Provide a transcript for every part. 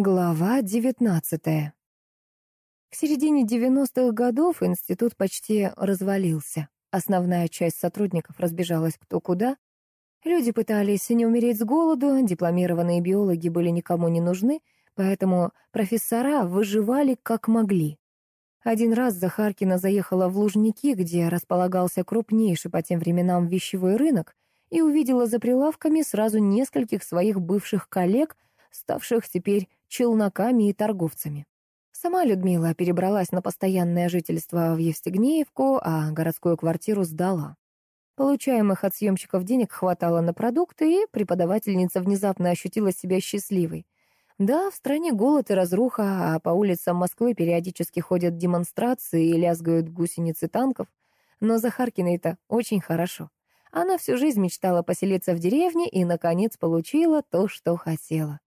Глава девятнадцатая. К середине девяностых годов институт почти развалился. Основная часть сотрудников разбежалась кто куда. Люди пытались не умереть с голоду, дипломированные биологи были никому не нужны, поэтому профессора выживали как могли. Один раз Захаркина заехала в Лужники, где располагался крупнейший по тем временам вещевой рынок, и увидела за прилавками сразу нескольких своих бывших коллег, ставших теперь челноками и торговцами. Сама Людмила перебралась на постоянное жительство в Евстигнеевку, а городскую квартиру сдала. Получаемых от съемщиков денег хватало на продукты, и преподавательница внезапно ощутила себя счастливой. Да, в стране голод и разруха, а по улицам Москвы периодически ходят демонстрации и лязгают гусеницы танков. Но Захаркиной-то очень хорошо. Она всю жизнь мечтала поселиться в деревне и, наконец, получила то, что хотела.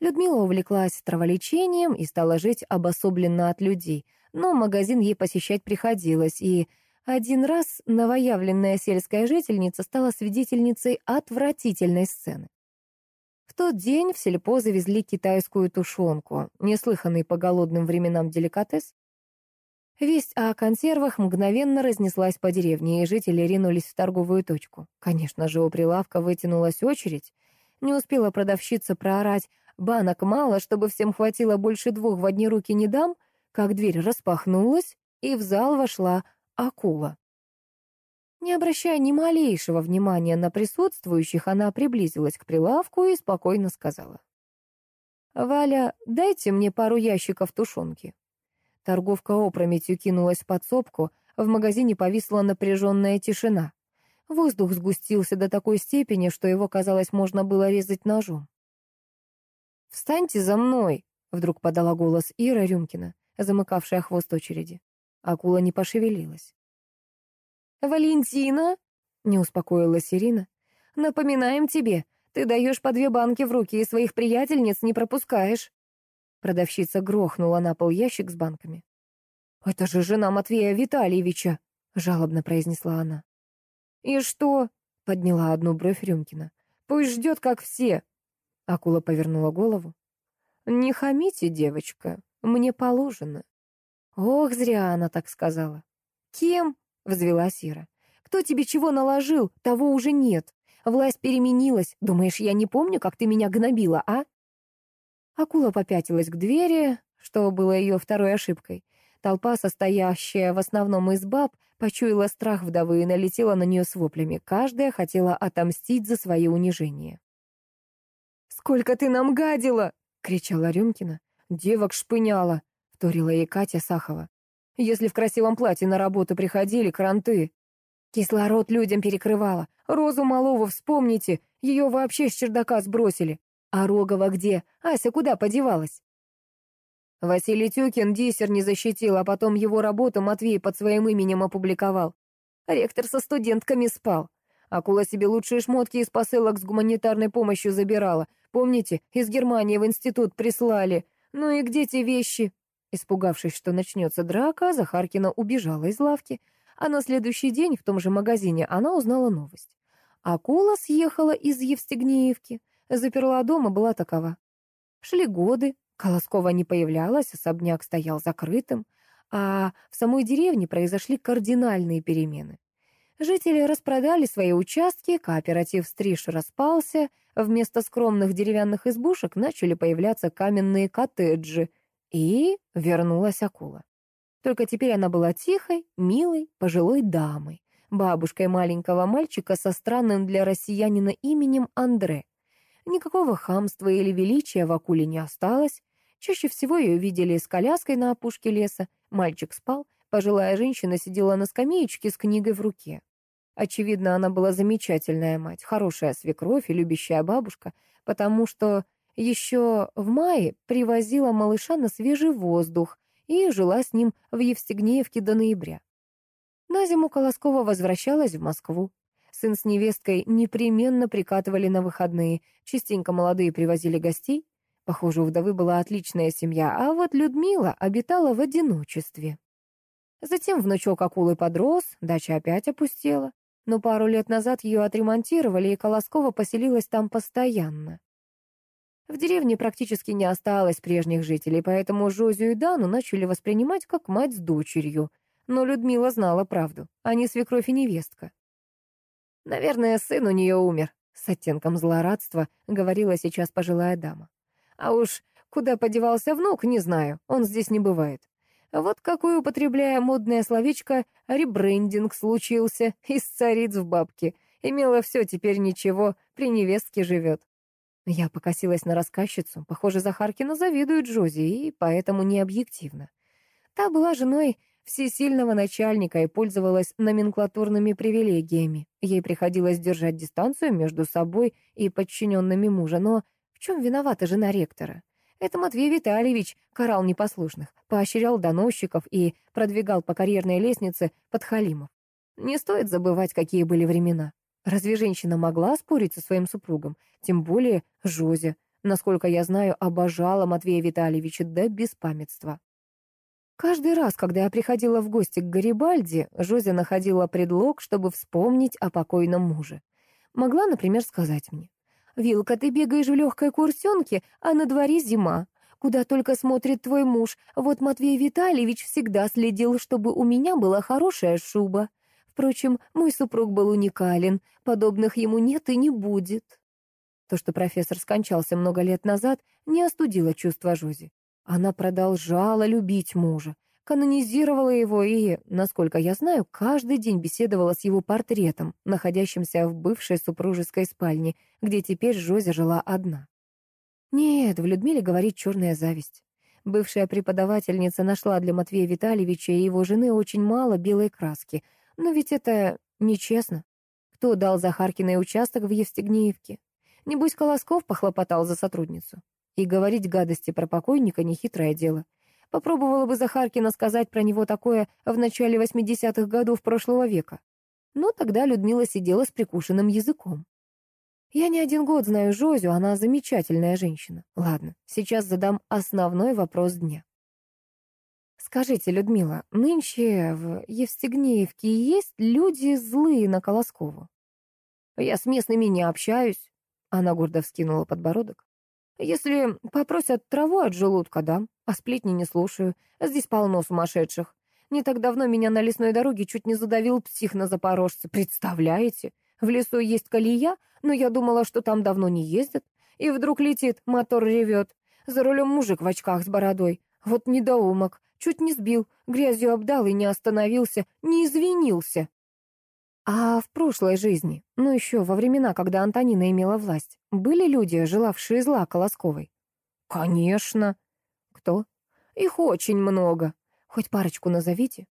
Людмила увлеклась траволечением и стала жить обособленно от людей, но магазин ей посещать приходилось, и один раз новоявленная сельская жительница стала свидетельницей отвратительной сцены. В тот день в сельпо завезли китайскую тушенку, неслыханный по голодным временам деликатес. Весть о консервах мгновенно разнеслась по деревне, и жители ринулись в торговую точку. Конечно же, у прилавка вытянулась очередь. Не успела продавщица проорать Банок мало, чтобы всем хватило больше двух в одни руки не дам, как дверь распахнулась, и в зал вошла акула. Не обращая ни малейшего внимания на присутствующих, она приблизилась к прилавку и спокойно сказала. «Валя, дайте мне пару ящиков тушенки». Торговка опрометью кинулась в подсобку, в магазине повисла напряженная тишина. Воздух сгустился до такой степени, что его, казалось, можно было резать ножом. «Встаньте за мной!» — вдруг подала голос Ира Рюмкина, замыкавшая хвост очереди. Акула не пошевелилась. «Валентина!» — не успокоилась Ирина. «Напоминаем тебе, ты даешь по две банки в руки и своих приятельниц не пропускаешь». Продавщица грохнула на пол ящик с банками. «Это же жена Матвея Витальевича!» — жалобно произнесла она. «И что?» — подняла одну бровь Рюмкина. «Пусть ждет, как все. Акула повернула голову. «Не хамите, девочка, мне положено». Ох, зря она так сказала. «Кем?» — взвела Сира. «Кто тебе чего наложил, того уже нет. Власть переменилась. Думаешь, я не помню, как ты меня гнобила, а?» Акула попятилась к двери, что было ее второй ошибкой. Толпа, состоящая в основном из баб, почуяла страх вдовы и налетела на нее с воплями. Каждая хотела отомстить за свои унижения. «Сколько ты нам гадила!» — кричала Рюмкина. «Девок шпыняла!» — вторила ей Катя Сахова. «Если в красивом платье на работу приходили, кранты!» Кислород людям перекрывала. Розу Малову вспомните, ее вообще с чердака сбросили. А Рогова где? Ася куда подевалась? Василий Тюкин диссер не защитил, а потом его работу Матвей под своим именем опубликовал. Ректор со студентками спал. Акула себе лучшие шмотки из посылок с гуманитарной помощью забирала. Помните, из Германии в институт прислали. Ну и где те вещи?» Испугавшись, что начнется драка, Захаркина убежала из лавки, а на следующий день в том же магазине она узнала новость. Акула съехала из Евстигнеевки, заперла дома, была такова. Шли годы, Колоскова не появлялась, особняк стоял закрытым, а в самой деревне произошли кардинальные перемены. Жители распродали свои участки, кооператив «Стриж» распался, вместо скромных деревянных избушек начали появляться каменные коттеджи, и вернулась акула. Только теперь она была тихой, милой, пожилой дамой, бабушкой маленького мальчика со странным для россиянина именем Андре. Никакого хамства или величия в акуле не осталось. Чаще всего ее видели с коляской на опушке леса. Мальчик спал, пожилая женщина сидела на скамеечке с книгой в руке. Очевидно, она была замечательная мать, хорошая свекровь и любящая бабушка, потому что еще в мае привозила малыша на свежий воздух и жила с ним в Евстигнеевке до ноября. На зиму Колоскова возвращалась в Москву. Сын с невесткой непременно прикатывали на выходные, частенько молодые привозили гостей. Похоже, у вдовы была отличная семья, а вот Людмила обитала в одиночестве. Затем внучок акулы подрос, дача опять опустела но пару лет назад ее отремонтировали, и Колоскова поселилась там постоянно. В деревне практически не осталось прежних жителей, поэтому Жозю и Дану начали воспринимать как мать с дочерью. Но Людмила знала правду. Они свекровь и невестка. «Наверное, сын у нее умер», — с оттенком злорадства говорила сейчас пожилая дама. «А уж куда подевался внук, не знаю, он здесь не бывает. Вот какой, употребляя модное словечко, ребрендинг случился из цариц в бабки. Имела все, теперь ничего, при невестке живет. Я покосилась на рассказчицу. Похоже, Захаркина завидует Джози, и поэтому не объективно. Та была женой всесильного начальника и пользовалась номенклатурными привилегиями. Ей приходилось держать дистанцию между собой и подчиненными мужа. Но в чем виновата жена ректора? Это Матвей Витальевич карал непослушных, поощрял доносчиков и продвигал по карьерной лестнице подхалимов. Не стоит забывать, какие были времена. Разве женщина могла спорить со своим супругом? Тем более Жозя, насколько я знаю, обожала Матвея Витальевича до беспамятства. Каждый раз, когда я приходила в гости к Гарибальди, Жозя находила предлог, чтобы вспомнить о покойном муже. Могла, например, сказать мне, «Вилка, ты бегаешь в легкой курсенке, а на дворе зима. Куда только смотрит твой муж. Вот Матвей Витальевич всегда следил, чтобы у меня была хорошая шуба. Впрочем, мой супруг был уникален, подобных ему нет и не будет. То, что профессор скончался много лет назад, не остудило чувства Жози. Она продолжала любить мужа, канонизировала его и, насколько я знаю, каждый день беседовала с его портретом, находящимся в бывшей супружеской спальне, где теперь Жози жила одна. Нет, в Людмиле говорит черная зависть. Бывшая преподавательница нашла для Матвея Витальевича и его жены очень мало белой краски — но ведь это нечестно. Кто дал Захаркиной участок в Евстигнеевке? Небось, Колосков похлопотал за сотрудницу. И говорить гадости про покойника — нехитрое дело. Попробовала бы Захаркина сказать про него такое в начале 80-х годов прошлого века. Но тогда Людмила сидела с прикушенным языком. Я не один год знаю Жозю, она замечательная женщина. Ладно, сейчас задам основной вопрос дня. Скажите, Людмила, нынче в Евстигнеевке есть люди злые на Колоскову? Я с местными не общаюсь. Она гордо вскинула подбородок. Если попросят траву от желудка, дам, а сплетни не слушаю. Здесь полно сумасшедших. Не так давно меня на лесной дороге чуть не задавил псих на Запорожце. Представляете? В лесу есть колея, но я думала, что там давно не ездят. И вдруг летит, мотор ревет. За рулем мужик в очках с бородой. Вот недоумок. Чуть не сбил, грязью обдал и не остановился, не извинился. А в прошлой жизни, ну еще во времена, когда Антонина имела власть, были люди, желавшие зла Колосковой? Конечно. Кто? Их очень много. Хоть парочку назовите.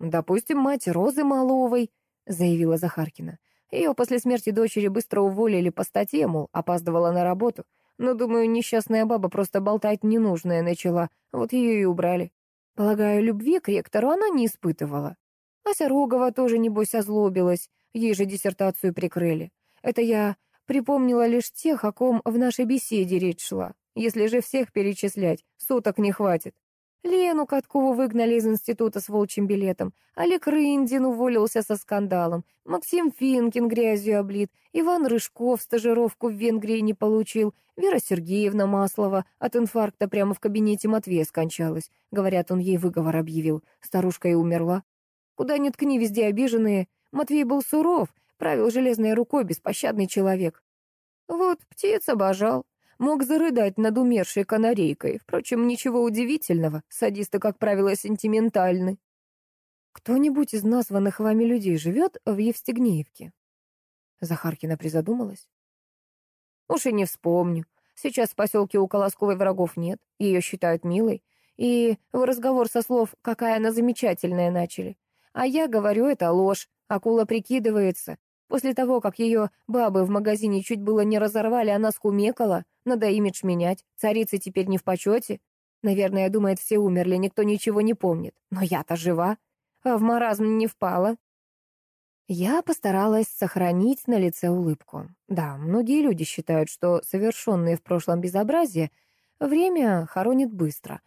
Допустим, мать Розы Маловой, заявила Захаркина. Ее после смерти дочери быстро уволили по статье, мол, опаздывала на работу. Но, думаю, несчастная баба просто болтать ненужное начала, вот ее и убрали. Полагаю, любви к ректору она не испытывала. Ася Рогова тоже, небось, озлобилась, ей же диссертацию прикрыли. Это я припомнила лишь тех, о ком в нашей беседе речь шла. Если же всех перечислять, суток не хватит. Лену Каткову выгнали из института с волчьим билетом, Олег Рындин уволился со скандалом, Максим Финкин грязью облит, Иван Рыжков стажировку в Венгрии не получил, Вера Сергеевна Маслова от инфаркта прямо в кабинете Матвея скончалась. Говорят, он ей выговор объявил. Старушка и умерла. Куда ни ткни, везде обиженные. Матвей был суров, правил железной рукой, беспощадный человек. Вот птиц обожал. Мог зарыдать над умершей канарейкой. Впрочем, ничего удивительного. Садисты, как правило, сентиментальны. Кто-нибудь из названных вами людей живет в Евстигнеевке? Захаркина призадумалась. Уж и не вспомню. Сейчас в поселке у Колосковой врагов нет. Ее считают милой. И в разговор со слов «какая она замечательная» начали. А я говорю, это ложь. Акула прикидывается. После того, как ее бабы в магазине чуть было не разорвали, она скумекала. Надо имидж менять. Царица теперь не в почете. Наверное, думает, все умерли, никто ничего не помнит. Но я-то жива. А в маразм не впала. Я постаралась сохранить на лице улыбку. Да, многие люди считают, что совершенные в прошлом безобразия время хоронит быстро.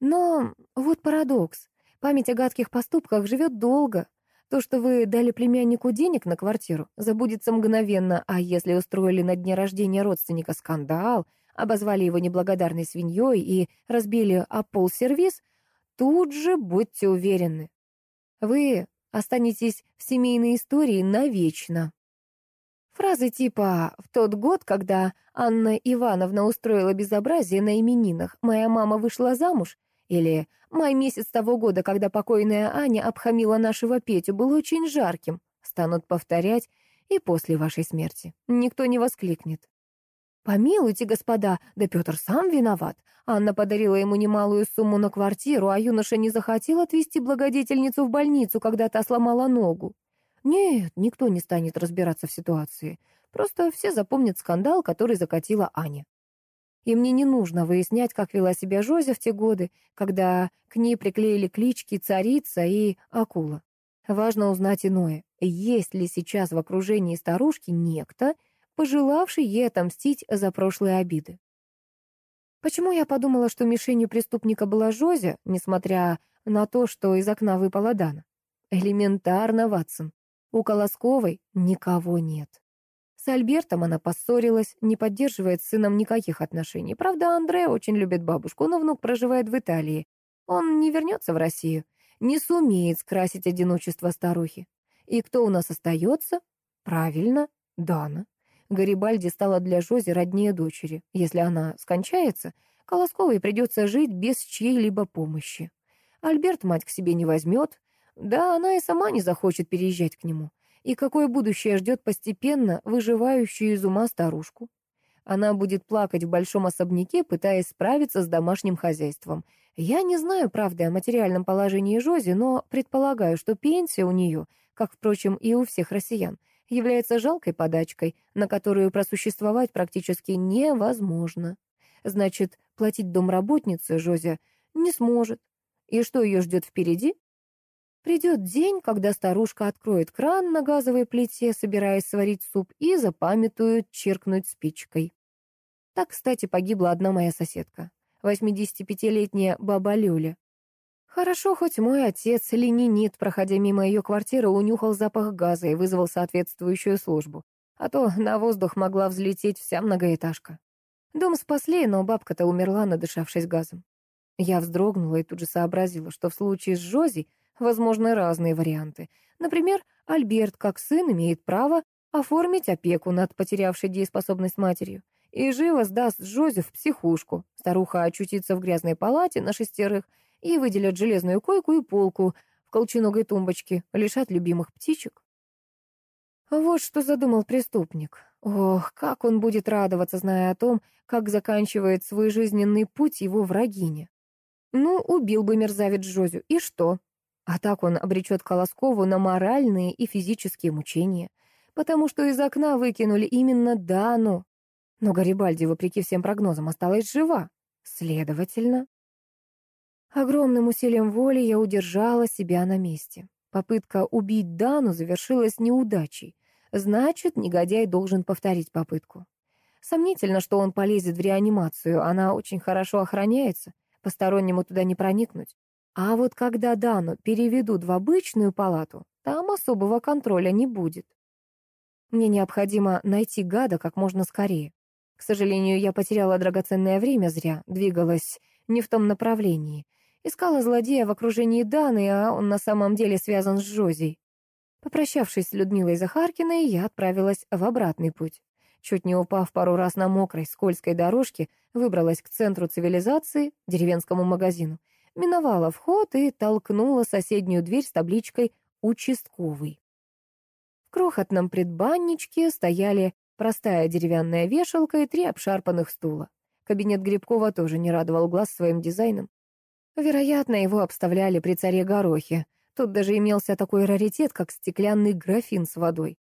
Но вот парадокс. Память о гадких поступках живет долго. То, что вы дали племяннику денег на квартиру, забудется мгновенно, а если устроили на дне рождения родственника скандал, обозвали его неблагодарной свиньей и разбили о пол сервис, тут же будьте уверены. Вы останетесь в семейной истории навечно. Фразы типа «В тот год, когда Анна Ивановна устроила безобразие на именинах, моя мама вышла замуж» или «Май месяц того года, когда покойная Аня обхамила нашего Петю, был очень жарким» станут повторять и после вашей смерти. Никто не воскликнет. «Помилуйте, господа, да Петр сам виноват. Анна подарила ему немалую сумму на квартиру, а юноша не захотел отвезти благодетельницу в больницу, когда та сломала ногу. Нет, никто не станет разбираться в ситуации. Просто все запомнят скандал, который закатила Аня. И мне не нужно выяснять, как вела себя Жозя в те годы, когда к ней приклеили клички «Царица» и «Акула». Важно узнать иное. Есть ли сейчас в окружении старушки некто, пожелавший ей отомстить за прошлые обиды? Почему я подумала, что мишенью преступника была Жозя, несмотря на то, что из окна выпала Дана? Элементарно, Ватсон. У Колосковой никого нет. С Альбертом она поссорилась, не поддерживает с сыном никаких отношений. Правда, Андре очень любит бабушку, но внук проживает в Италии. Он не вернется в Россию, не сумеет скрасить одиночество старухи. И кто у нас остается? Правильно, Дана. Гарибальди стала для Жози роднее дочери. Если она скончается, Колосковой придется жить без чьей-либо помощи. Альберт мать к себе не возьмет, да, она и сама не захочет переезжать к нему. И какое будущее ждет постепенно выживающую из ума старушку? Она будет плакать в большом особняке, пытаясь справиться с домашним хозяйством. Я не знаю правды о материальном положении Жози, но предполагаю, что пенсия у нее, как, впрочем, и у всех россиян, является жалкой подачкой, на которую просуществовать практически невозможно. Значит, платить домработнице Жози не сможет. И что ее ждет впереди? Придет день, когда старушка откроет кран на газовой плите, собираясь сварить суп, и запамятует чиркнуть спичкой. Так, кстати, погибла одна моя соседка, 85-летняя баба Люля. Хорошо, хоть мой отец, ленинит, проходя мимо ее квартиры, унюхал запах газа и вызвал соответствующую службу. А то на воздух могла взлететь вся многоэтажка. Дом спасли, но бабка-то умерла, надышавшись газом. Я вздрогнула и тут же сообразила, что в случае с Жози Возможны разные варианты. Например, Альберт, как сын, имеет право оформить опеку над потерявшей дееспособность матерью и живо сдаст Джози в психушку. Старуха очутится в грязной палате на шестерых и выделят железную койку и полку в колченогой тумбочке, лишат любимых птичек. Вот что задумал преступник. Ох, как он будет радоваться, зная о том, как заканчивает свой жизненный путь его врагиня. Ну, убил бы мерзавец Джозю, и что? А так он обречет Колоскову на моральные и физические мучения, потому что из окна выкинули именно Дану. Но Гарибальди, вопреки всем прогнозам, осталась жива. Следовательно... Огромным усилием воли я удержала себя на месте. Попытка убить Дану завершилась неудачей. Значит, негодяй должен повторить попытку. Сомнительно, что он полезет в реанимацию, она очень хорошо охраняется, постороннему туда не проникнуть. А вот когда Дану переведут в обычную палату, там особого контроля не будет. Мне необходимо найти гада как можно скорее. К сожалению, я потеряла драгоценное время зря, двигалась не в том направлении. Искала злодея в окружении Даны, а он на самом деле связан с Жозей. Попрощавшись с Людмилой Захаркиной, я отправилась в обратный путь. Чуть не упав пару раз на мокрой, скользкой дорожке, выбралась к центру цивилизации, деревенскому магазину, миновала вход и толкнула соседнюю дверь с табличкой «Участковый». В крохотном предбанничке стояли простая деревянная вешалка и три обшарпанных стула. Кабинет Грибкова тоже не радовал глаз своим дизайном. Вероятно, его обставляли при царе Горохе. Тут даже имелся такой раритет, как стеклянный графин с водой.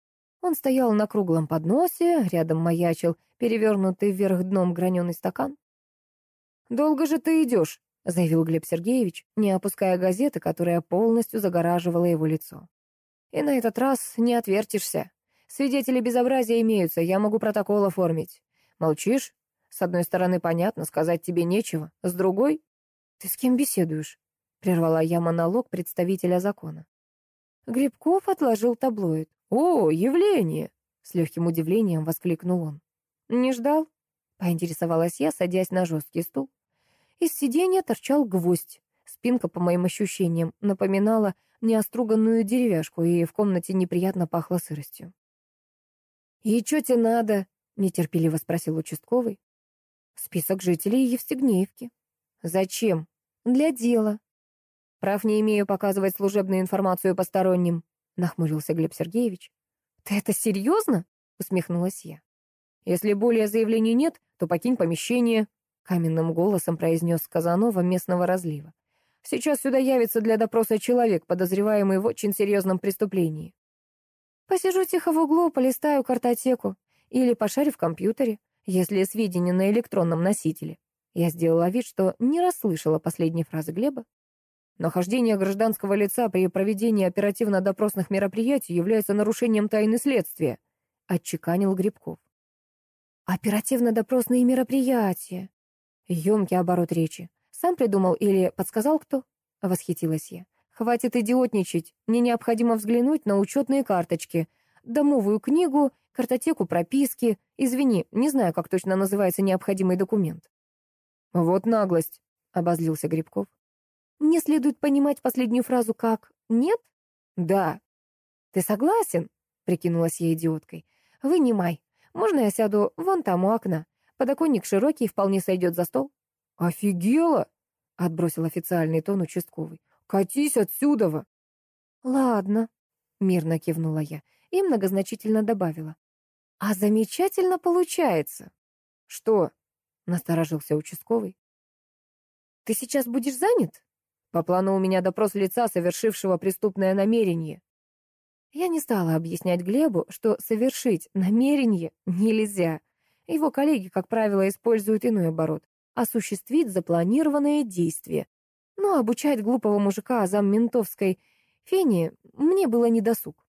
Он стоял на круглом подносе, рядом маячил перевернутый вверх дном граненый стакан. «Долго же ты идешь?» — заявил Глеб Сергеевич, не опуская газеты, которая полностью загораживала его лицо. «И на этот раз не отвертишься. Свидетели безобразия имеются, я могу протокол оформить. Молчишь? С одной стороны, понятно, сказать тебе нечего. С другой...» «Ты с кем беседуешь?» — прервала я монолог представителя закона. Грибков отложил таблоид. «О, явление!» — с легким удивлением воскликнул он. «Не ждал?» Поинтересовалась я, садясь на жесткий стул. Из сиденья торчал гвоздь. Спинка, по моим ощущениям, напоминала неоструганную деревяшку, и в комнате неприятно пахло сыростью. «И что тебе надо?» — нетерпеливо спросил участковый. «Список жителей Евстигнеевки». «Зачем?» «Для дела». «Прав не имею показывать служебную информацию посторонним», — нахмурился Глеб Сергеевич. «Ты это серьезно?» — усмехнулась я. «Если более заявлений нет, то покинь помещение», — каменным голосом произнес Казанова местного разлива. «Сейчас сюда явится для допроса человек, подозреваемый в очень серьезном преступлении». «Посижу тихо в углу, полистаю картотеку или пошарю в компьютере, если сведения на электронном носителе». Я сделала вид, что не расслышала последней фразы Глеба. Нахождение гражданского лица при проведении оперативно-допросных мероприятий является нарушением тайны следствия, отчеканил Грибков. Оперативно-допросные мероприятия. Емкий оборот речи. Сам придумал или подсказал кто? Восхитилась я. Хватит идиотничать. Мне необходимо взглянуть на учетные карточки, домовую книгу, картотеку прописки. Извини, не знаю, как точно называется необходимый документ. Вот наглость, обозлился Грибков. Мне следует понимать последнюю фразу как «нет»? Да. Ты согласен? Прикинулась я идиоткой. Вынимай. Можно я сяду вон там у окна? Подоконник широкий, вполне сойдет за стол». «Офигела!» — отбросил официальный тон участковый. «Катись отсюда!» «Ладно», — мирно кивнула я и многозначительно добавила. «А замечательно получается». «Что?» — насторожился участковый. «Ты сейчас будешь занят?» «По плану у меня допрос лица, совершившего преступное намерение». Я не стала объяснять Глебу, что совершить намерение нельзя. Его коллеги, как правило, используют иной оборот — осуществить запланированное действие. Но обучать глупого мужика азам ментовской фени мне было недосуг.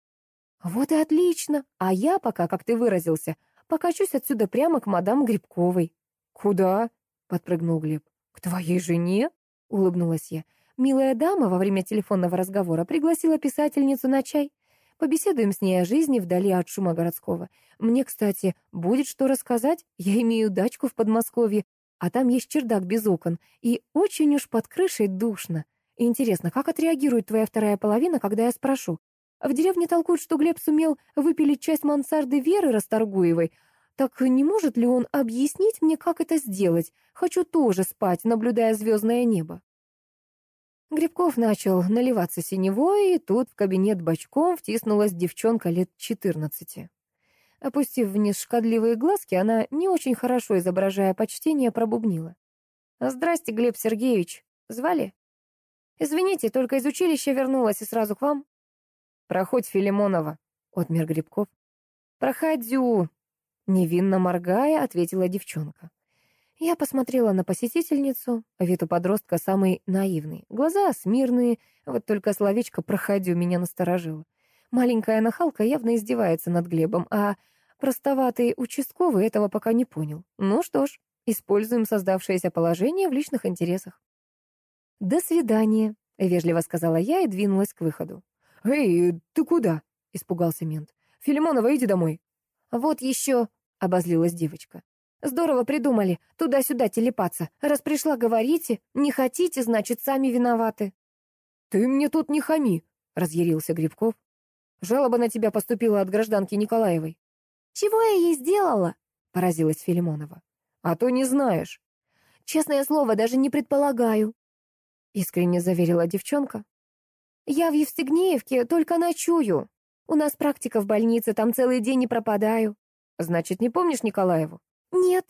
Вот и отлично, а я пока, как ты выразился, покачусь отсюда прямо к мадам Грибковой. Куда? — подпрыгнул Глеб. К твоей жене? — улыбнулась я. Милая дама во время телефонного разговора пригласила писательницу на чай. Побеседуем с ней о жизни вдали от шума городского. Мне, кстати, будет что рассказать. Я имею дачку в Подмосковье, а там есть чердак без окон, и очень уж под крышей душно. Интересно, как отреагирует твоя вторая половина, когда я спрошу? В деревне толкуют, что Глеб сумел выпилить часть мансарды Веры Расторгуевой. Так не может ли он объяснить мне, как это сделать? Хочу тоже спать, наблюдая звездное небо. Грибков начал наливаться синевой, и тут в кабинет бочком втиснулась девчонка лет четырнадцати. Опустив вниз шкодливые глазки, она, не очень хорошо изображая почтение, пробубнила. «Здрасте, Глеб Сергеевич. Звали?» «Извините, только из училища вернулась и сразу к вам». «Проходь, Филимонова», — отмер Грибков. «Проходю», — невинно моргая, ответила девчонка. Я посмотрела на посетительницу, вид у подростка самый наивный. Глаза смирные, вот только словечко «проходю» меня насторожило. Маленькая нахалка явно издевается над Глебом, а простоватый участковый этого пока не понял. Ну что ж, используем создавшееся положение в личных интересах. «До свидания», — вежливо сказала я и двинулась к выходу. «Эй, ты куда?» — испугался мент. «Филимонова, иди домой». «Вот еще», — обозлилась девочка. Здорово придумали, туда-сюда телепаться. Раз пришла, говорите. Не хотите, значит, сами виноваты. Ты мне тут не хами, разъярился Грибков. Жалоба на тебя поступила от гражданки Николаевой. Чего я ей сделала? Поразилась Филимонова. А то не знаешь. Честное слово, даже не предполагаю. Искренне заверила девчонка. Я в Евстигнеевке только ночую. У нас практика в больнице, там целый день не пропадаю. Значит, не помнишь Николаеву? «Нет».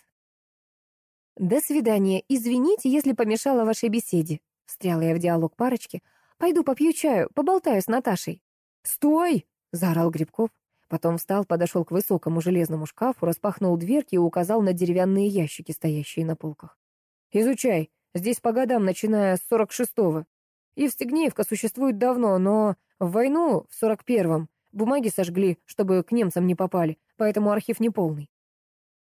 «До свидания. Извините, если помешала вашей беседе», — встряла я в диалог парочки. «Пойду попью чаю, поболтаю с Наташей». «Стой!» — заорал Грибков. Потом встал, подошел к высокому железному шкафу, распахнул дверки и указал на деревянные ящики, стоящие на полках. «Изучай. Здесь по годам, начиная с сорок шестого. Евстигнеевка существует давно, но в войну, в сорок первом, бумаги сожгли, чтобы к немцам не попали, поэтому архив неполный.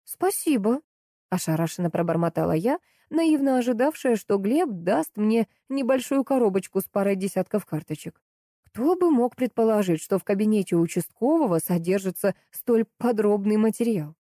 «Спасибо», — ошарашенно пробормотала я, наивно ожидавшая, что Глеб даст мне небольшую коробочку с парой десятков карточек. Кто бы мог предположить, что в кабинете участкового содержится столь подробный материал?